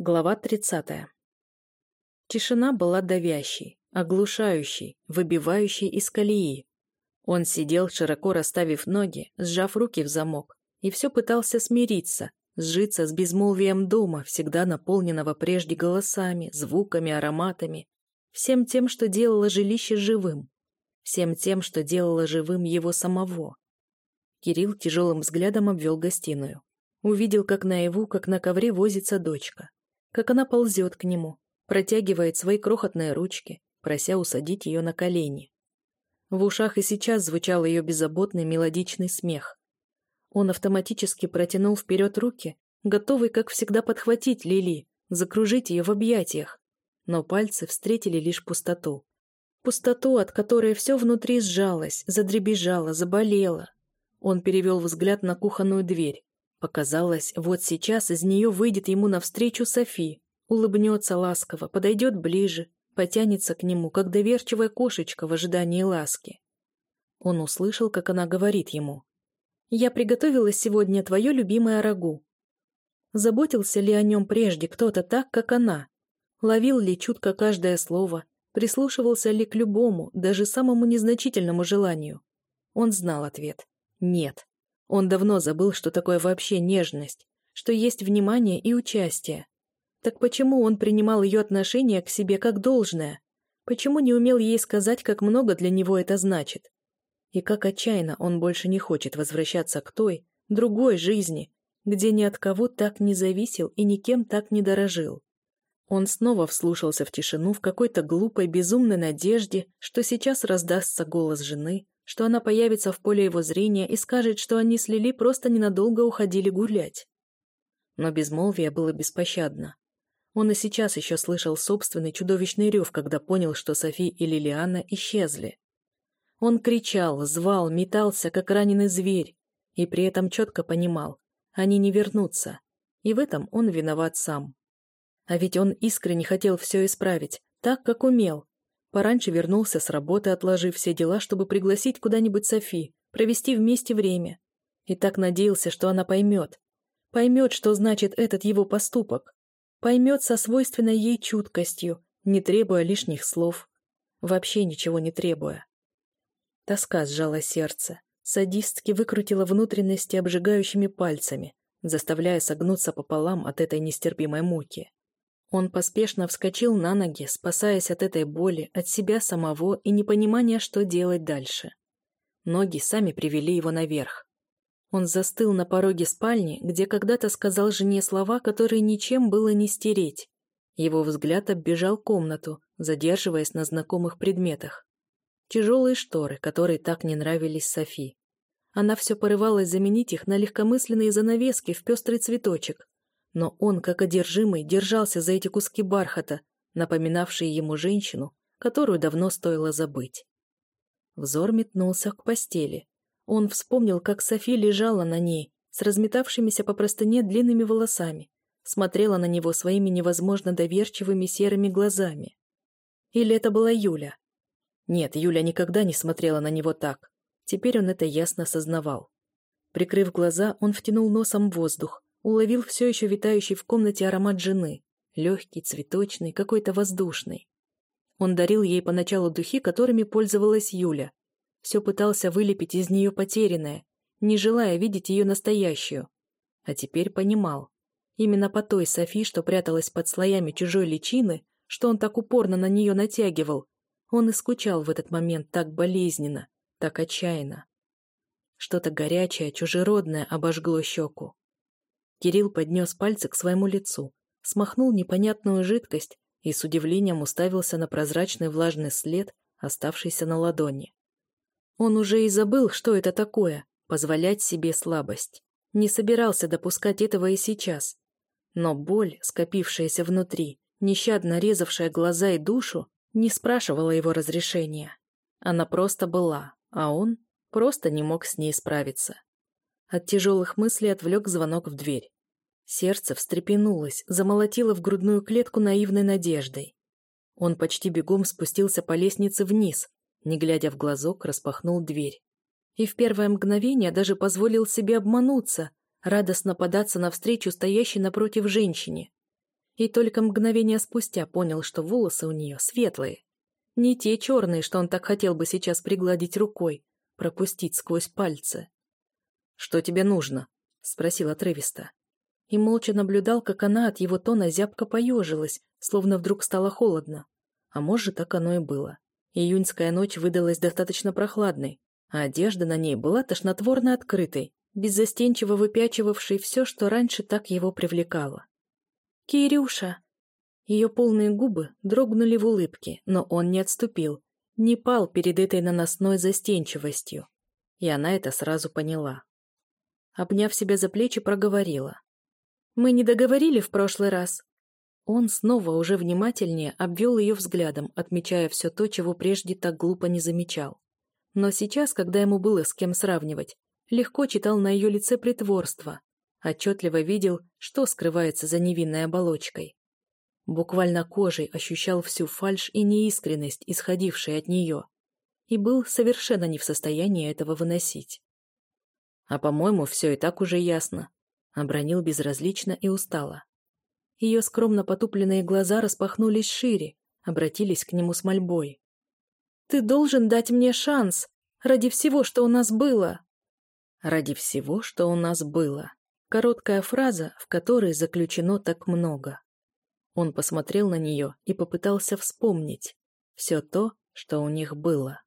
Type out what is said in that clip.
Глава 30. Тишина была давящей, оглушающей, выбивающей из колеи. Он сидел, широко расставив ноги, сжав руки в замок, и все пытался смириться, сжиться с безмолвием дома, всегда наполненного прежде голосами, звуками, ароматами, всем тем, что делало жилище живым, всем тем, что делало живым его самого. Кирилл тяжелым взглядом обвел гостиную. Увидел, как наяву, как на ковре возится дочка как она ползет к нему, протягивает свои крохотные ручки, прося усадить ее на колени. В ушах и сейчас звучал ее беззаботный мелодичный смех. Он автоматически протянул вперед руки, готовый, как всегда, подхватить Лили, закружить ее в объятиях. Но пальцы встретили лишь пустоту. Пустоту, от которой все внутри сжалось, задребезжало, заболело. Он перевел взгляд на кухонную дверь. Показалось, вот сейчас из нее выйдет ему навстречу Софи, улыбнется ласково, подойдет ближе, потянется к нему, как доверчивая кошечка в ожидании ласки. Он услышал, как она говорит ему. «Я приготовила сегодня твое любимое рагу». Заботился ли о нем прежде кто-то так, как она? Ловил ли чутко каждое слово? Прислушивался ли к любому, даже самому незначительному желанию? Он знал ответ. Нет. Он давно забыл, что такое вообще нежность, что есть внимание и участие. Так почему он принимал ее отношение к себе как должное? Почему не умел ей сказать, как много для него это значит? И как отчаянно он больше не хочет возвращаться к той, другой жизни, где ни от кого так не зависел и никем так не дорожил. Он снова вслушался в тишину в какой-то глупой, безумной надежде, что сейчас раздастся голос жены, что она появится в поле его зрения и скажет, что они с Лили просто ненадолго уходили гулять. Но безмолвие было беспощадно. Он и сейчас еще слышал собственный чудовищный рев, когда понял, что Софи и Лилиана исчезли. Он кричал, звал, метался, как раненый зверь, и при этом четко понимал, они не вернутся, и в этом он виноват сам. А ведь он искренне хотел все исправить, так, как умел, Пораньше вернулся с работы, отложив все дела, чтобы пригласить куда-нибудь Софи, провести вместе время. И так надеялся, что она поймет. Поймет, что значит этот его поступок. Поймет со свойственной ей чуткостью, не требуя лишних слов. Вообще ничего не требуя. Тоска сжала сердце. Садистски выкрутила внутренности обжигающими пальцами, заставляя согнуться пополам от этой нестерпимой муки. Он поспешно вскочил на ноги, спасаясь от этой боли, от себя самого и непонимания, что делать дальше. Ноги сами привели его наверх. Он застыл на пороге спальни, где когда-то сказал жене слова, которые ничем было не стереть. Его взгляд оббежал комнату, задерживаясь на знакомых предметах. Тяжелые шторы, которые так не нравились Софи. Она все порывалась заменить их на легкомысленные занавески в пестрый цветочек, но он, как одержимый, держался за эти куски бархата, напоминавшие ему женщину, которую давно стоило забыть. Взор метнулся к постели. Он вспомнил, как Софи лежала на ней, с разметавшимися по простыне длинными волосами, смотрела на него своими невозможно доверчивыми серыми глазами. Или это была Юля? Нет, Юля никогда не смотрела на него так. Теперь он это ясно осознавал. Прикрыв глаза, он втянул носом воздух, уловил все еще витающий в комнате аромат жены, легкий, цветочный, какой-то воздушный. Он дарил ей поначалу духи, которыми пользовалась Юля. Все пытался вылепить из нее потерянное, не желая видеть ее настоящую. А теперь понимал. Именно по той Софи, что пряталась под слоями чужой личины, что он так упорно на нее натягивал, он и скучал в этот момент так болезненно, так отчаянно. Что-то горячее, чужеродное обожгло щеку. Кирилл поднес пальцы к своему лицу, смахнул непонятную жидкость и с удивлением уставился на прозрачный влажный след, оставшийся на ладони. Он уже и забыл, что это такое — позволять себе слабость. Не собирался допускать этого и сейчас. Но боль, скопившаяся внутри, нещадно резавшая глаза и душу, не спрашивала его разрешения. Она просто была, а он просто не мог с ней справиться. От тяжелых мыслей отвлек звонок в дверь. Сердце встрепенулось, замолотило в грудную клетку наивной надеждой. Он почти бегом спустился по лестнице вниз, не глядя в глазок, распахнул дверь. И в первое мгновение даже позволил себе обмануться, радостно податься навстречу стоящей напротив женщине. И только мгновение спустя понял, что волосы у нее светлые. Не те черные, что он так хотел бы сейчас пригладить рукой, пропустить сквозь пальцы. «Что тебе нужно?» — спросил отрывисто. И молча наблюдал, как она от его тона зябко поежилась, словно вдруг стало холодно. А может, так оно и было. Июньская ночь выдалась достаточно прохладной, а одежда на ней была тошнотворно открытой, беззастенчиво выпячивавшей все, что раньше так его привлекало. «Кирюша!» Ее полные губы дрогнули в улыбке, но он не отступил, не пал перед этой наносной застенчивостью. И она это сразу поняла. Обняв себя за плечи, проговорила. «Мы не договорили в прошлый раз?» Он снова уже внимательнее обвел ее взглядом, отмечая все то, чего прежде так глупо не замечал. Но сейчас, когда ему было с кем сравнивать, легко читал на ее лице притворство, отчетливо видел, что скрывается за невинной оболочкой. Буквально кожей ощущал всю фальшь и неискренность, исходившие от нее, и был совершенно не в состоянии этого выносить. «А, по-моему, все и так уже ясно», — обронил безразлично и устало. Ее скромно потупленные глаза распахнулись шире, обратились к нему с мольбой. «Ты должен дать мне шанс, ради всего, что у нас было!» «Ради всего, что у нас было», короткая фраза, в которой заключено так много. Он посмотрел на нее и попытался вспомнить все то, что у них было.